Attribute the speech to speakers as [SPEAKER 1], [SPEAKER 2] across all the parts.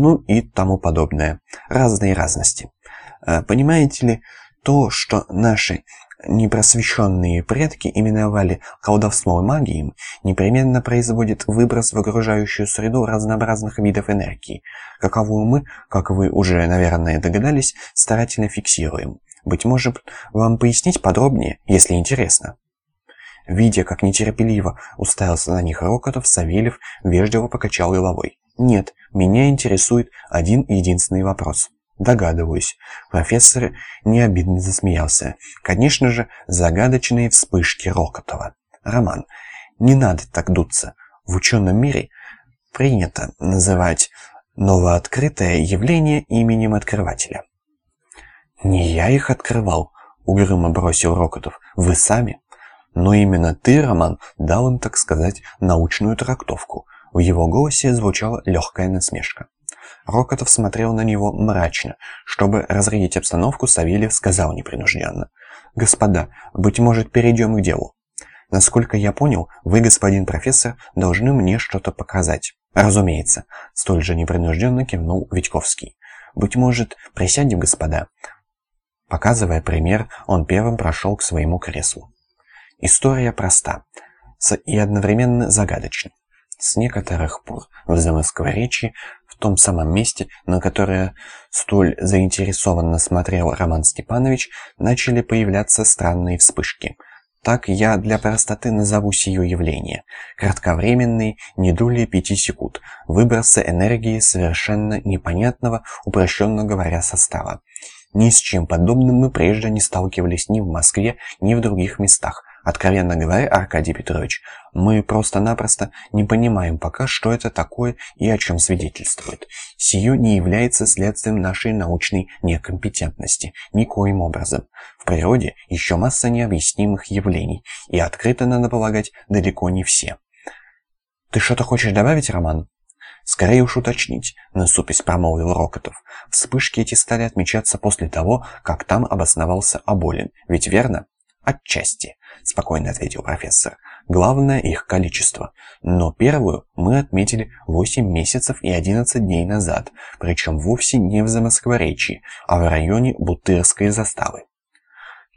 [SPEAKER 1] ну и тому подобное. Разные разности. Э, понимаете ли, то, что наши непросвещенные предки именовали колдовством и магией, непременно производит выброс в окружающую среду разнообразных видов энергии, каковую мы, как вы уже, наверное, догадались, старательно фиксируем. Быть может, вам пояснить подробнее, если интересно? Видя, как нетерпеливо уставился на них Рокотов, Савельев вежливо покачал головой. «Нет, меня интересует один единственный вопрос». Догадываюсь. Профессор не обидно засмеялся. Конечно же, загадочные вспышки Рокотова. Роман, не надо так дуться. В ученом мире принято называть новооткрытое явление именем открывателя. «Не я их открывал», — угрюмо бросил Рокотов. «Вы сами». «Но именно ты, Роман, дал им, так сказать, научную трактовку». В его голосе звучала легкая насмешка. Рокотов смотрел на него мрачно. Чтобы разрядить обстановку, Савельев сказал непринужденно. «Господа, быть может, перейдем к делу. Насколько я понял, вы, господин профессор, должны мне что-то показать». «Разумеется», — столь же непринужденно кивнул Витьковский. «Быть может, присядем, господа». Показывая пример, он первым прошел к своему креслу. История проста и одновременно загадочна. С некоторых пор в Замоскворечье том самом месте, на которое столь заинтересованно смотрел Роман Степанович, начали появляться странные вспышки. Так я для простоты назову сие явление. Кратковременные, не доли пяти секунд, выбросы энергии совершенно непонятного, упрощенно говоря, состава. Ни с чем подобным мы прежде не сталкивались ни в Москве, ни в других местах. Откровенно говоря, Аркадий Петрович, мы просто-напросто не понимаем пока, что это такое и о чем свидетельствует. Сию не является следствием нашей научной некомпетентности, никоим образом. В природе еще масса необъяснимых явлений, и открыто, надо полагать, далеко не все. «Ты что-то хочешь добавить, Роман?» «Скорее уж уточнить», — насупясь промолвил Рокотов. «Вспышки эти стали отмечаться после того, как там обосновался Аболин. Ведь верно?» «Отчасти», — спокойно ответил профессор. «Главное их количество. Но первую мы отметили 8 месяцев и 11 дней назад, причем вовсе не в Замоскворечье, а в районе Бутырской заставы.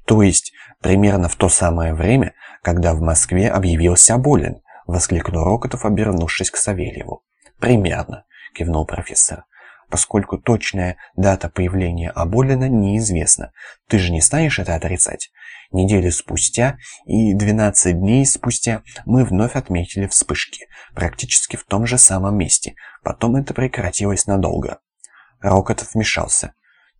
[SPEAKER 1] То есть примерно в то самое время, когда в Москве объявился Болин», — воскликнул Рокотов, обернувшись к Савельеву. «Примерно», — кивнул профессор поскольку точная дата появления Аболина неизвестна. Ты же не станешь это отрицать? Неделю спустя и 12 дней спустя мы вновь отметили вспышки, практически в том же самом месте. Потом это прекратилось надолго. Рокотов вмешался.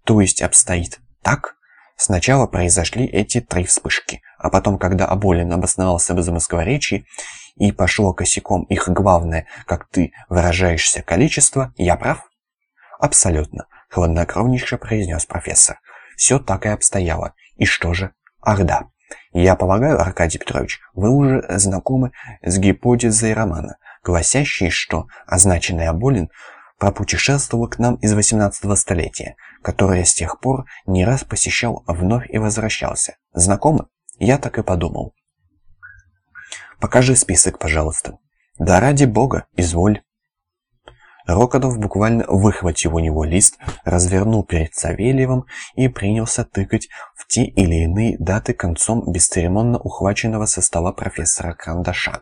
[SPEAKER 1] То есть обстоит так? Сначала произошли эти три вспышки, а потом, когда Аболин обосновался в Замоскворечье и пошло косяком их главное, как ты выражаешься, количество, я прав? «Абсолютно», — хладнокровнейше произнес профессор. «Все так и обстояло. И что же? Ах да. Я полагаю, Аркадий Петрович, вы уже знакомы с гипотезой романа, гласящей, что означенный Аболин пропутешествовал к нам из 18 столетия, которое с тех пор не раз посещал вновь и возвращался. Знакомы? Я так и подумал. Покажи список, пожалуйста. Да ради бога, изволь. Рокотов буквально выхватил у него лист, развернул перед Савельевым и принялся тыкать в те или иные даты концом бесцеремонно ухваченного со стола профессора Карандаша.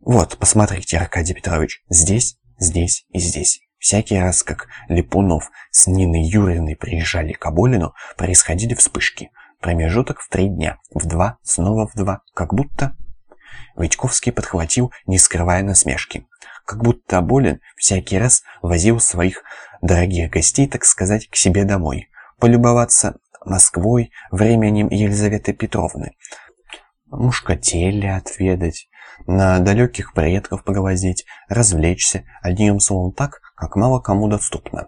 [SPEAKER 1] «Вот, посмотрите, Аркадий Петрович, здесь, здесь и здесь». Всякий раз, как Липунов с Ниной Юрьевной приезжали к Аболину, происходили вспышки. Промежуток в три дня, в два, снова в два, как будто... Витьковский подхватил, не скрывая насмешки как будто болен, всякий раз возил своих дорогих гостей, так сказать, к себе домой, полюбоваться Москвой, временем Елизаветы Петровны, мушкатели отведать, на далеких предков поглазеть, развлечься, одним словом так, как мало кому доступно.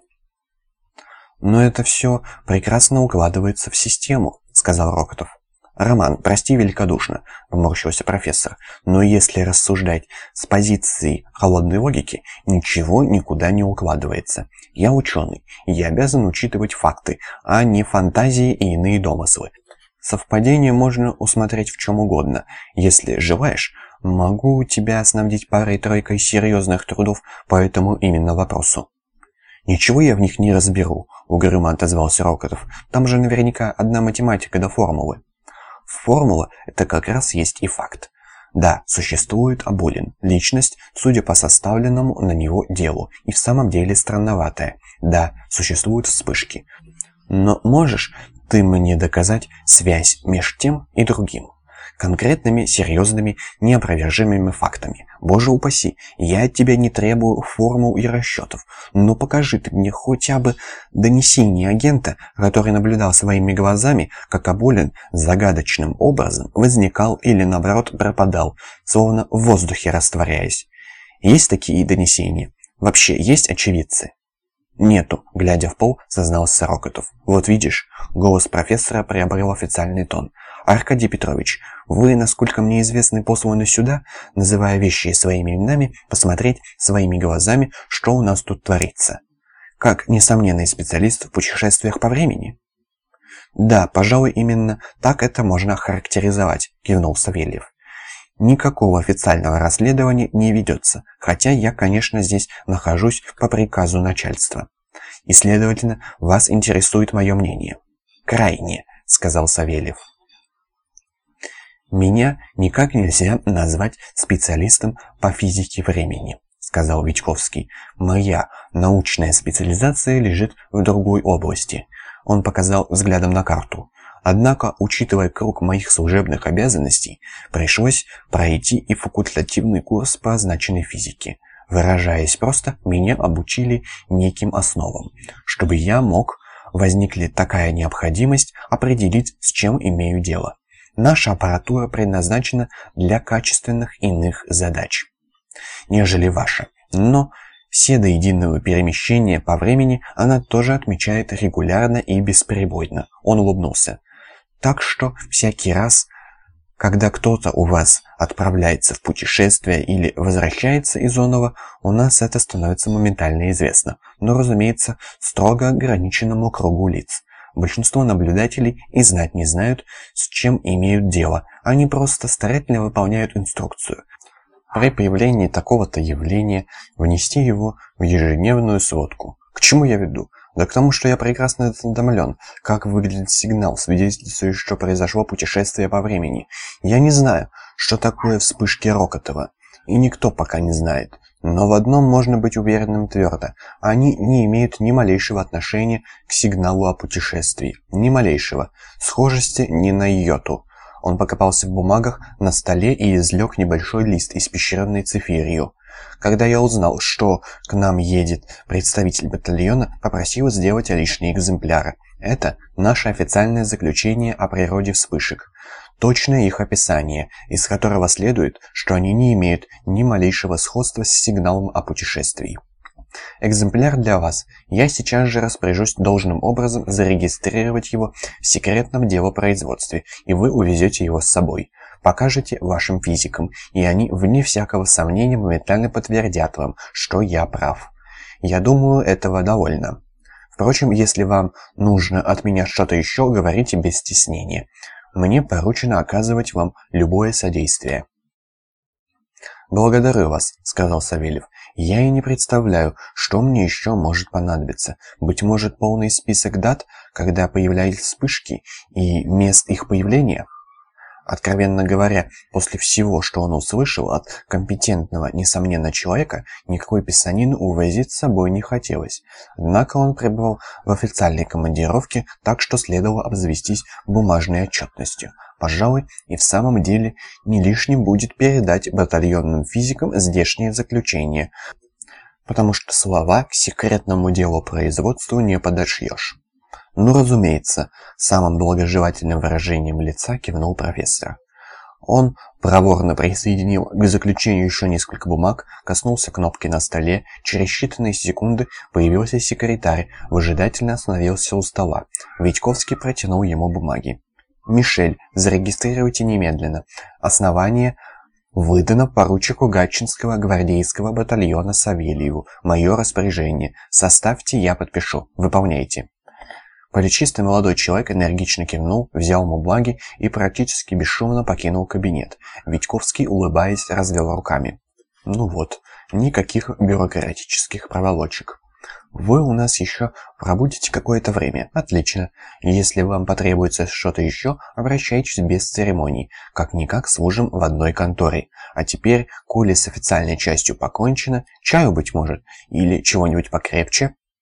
[SPEAKER 1] «Но это все прекрасно укладывается в систему», — сказал Рокотов. «Роман, прости великодушно», — поморщился профессор, «но если рассуждать с позиции холодной логики, ничего никуда не укладывается. Я ученый, я обязан учитывать факты, а не фантазии и иные домыслы. Совпадение можно усмотреть в чем угодно. Если желаешь, Могу тебя снабдить парой-тройкой серьезных трудов по этому именно вопросу. «Ничего я в них не разберу», — угрюмо отозвался Рокотов. «Там же наверняка одна математика до формулы». Формула — это как раз есть и факт. Да, существует Абулин, личность, судя по составленному на него делу, и в самом деле странноватая. Да, существуют вспышки. Но можешь ты мне доказать связь между тем и другим? Конкретными, серьезными, неопровержимыми фактами. Боже упаси, я от тебя не требую формул и расчетов, но покажи ты мне хотя бы донесение агента, который наблюдал своими глазами, как Аболин загадочным образом возникал или наоборот пропадал, словно в воздухе растворяясь. Есть такие донесения? Вообще есть очевидцы? «Нету», — глядя в пол, сознался Рокотов. «Вот видишь», — голос профессора приобрел официальный тон. «Аркадий Петрович, вы, насколько мне известно, посланы сюда, называя вещи своими именами, посмотреть своими глазами, что у нас тут творится. Как несомненный специалист в путешествиях по времени?» «Да, пожалуй, именно так это можно охарактеризовать», — кивнул Савельев. Никакого официального расследования не ведется, хотя я, конечно, здесь нахожусь по приказу начальства. И, следовательно, вас интересует мое мнение. «Крайне», — сказал Савельев. «Меня никак нельзя назвать специалистом по физике времени», — сказал Вичковский. «Моя научная специализация лежит в другой области». Он показал взглядом на карту. Однако, учитывая круг моих служебных обязанностей, пришлось пройти и факультативный курс по означенной физике. Выражаясь просто, меня обучили неким основам, чтобы я мог, возникли такая необходимость, определить, с чем имею дело. Наша аппаратура предназначена для качественных иных задач, нежели ваша. Но все до единого перемещения по времени она тоже отмечает регулярно и бесперебойно. Он улыбнулся. Так что всякий раз, когда кто-то у вас отправляется в путешествие или возвращается из Онова, у нас это становится моментально известно. Но, разумеется, строго ограниченному кругу лиц. Большинство наблюдателей и знать не знают, с чем имеют дело. Они просто старательно выполняют инструкцию. При появлении такого-то явления внести его в ежедневную сводку. К чему я веду? Да к тому, что я прекрасно осведомлен, как выглядит сигнал, свидетельствующий, что произошло путешествие по времени. Я не знаю, что такое вспышки Рокотова. И никто пока не знает. Но в одном можно быть уверенным твердо. Они не имеют ни малейшего отношения к сигналу о путешествии. Ни малейшего. Схожести ни на йоту. Он покопался в бумагах на столе и извлек небольшой лист, испещренный цифирью. Когда я узнал, что к нам едет представитель батальона, попросил сделать лишние экземпляры. Это наше официальное заключение о природе вспышек точное их описание, из которого следует, что они не имеют ни малейшего сходства с сигналом о путешествии. Экземпляр для вас. Я сейчас же распоряжусь должным образом зарегистрировать его в секретном делопроизводстве, и вы увезете его с собой. Покажете вашим физикам, и они, вне всякого сомнения, моментально подтвердят вам, что я прав. Я думаю, этого довольно. Впрочем, если вам нужно от меня что-то еще, говорите без стеснения. Мне поручено оказывать вам любое содействие». «Благодарю вас», — сказал Савельев. «Я и не представляю, что мне еще может понадобиться. Быть может, полный список дат, когда появлялись вспышки, и мест их появления?» Откровенно говоря, после всего, что он услышал от компетентного, несомненно, человека, никакой писанины увозить с собой не хотелось. Однако он пребывал в официальной командировке, так что следовало обзавестись бумажной отчетностью. Пожалуй, и в самом деле не лишним будет передать батальонным физикам здешнее заключение, потому что слова к секретному делу производству не подошьешь. «Ну, разумеется», — самым благожелательным выражением лица кивнул профессор. Он проворно присоединил к заключению еще несколько бумаг, коснулся кнопки на столе, через считанные секунды появился секретарь, выжидательно остановился у стола. Витьковский протянул ему бумаги. «Мишель, зарегистрируйте немедленно. Основание выдано поручику Гатчинского гвардейского батальона Савельеву. Мое распоряжение. Составьте, я подпишу. Выполняйте». Плечистый молодой человек энергично кивнул, взял бумаги и практически бесшумно покинул кабинет. Витьковский, улыбаясь, развел руками. «Ну вот, никаких бюрократических проволочек». Вы у нас еще пробудете какое-то время. Отлично. Если вам потребуется что-то еще, обращайтесь без церемоний. Как-никак служим в одной конторе. А теперь, коли с официальной частью покончено, чаю, быть может, или чего-нибудь покрепче?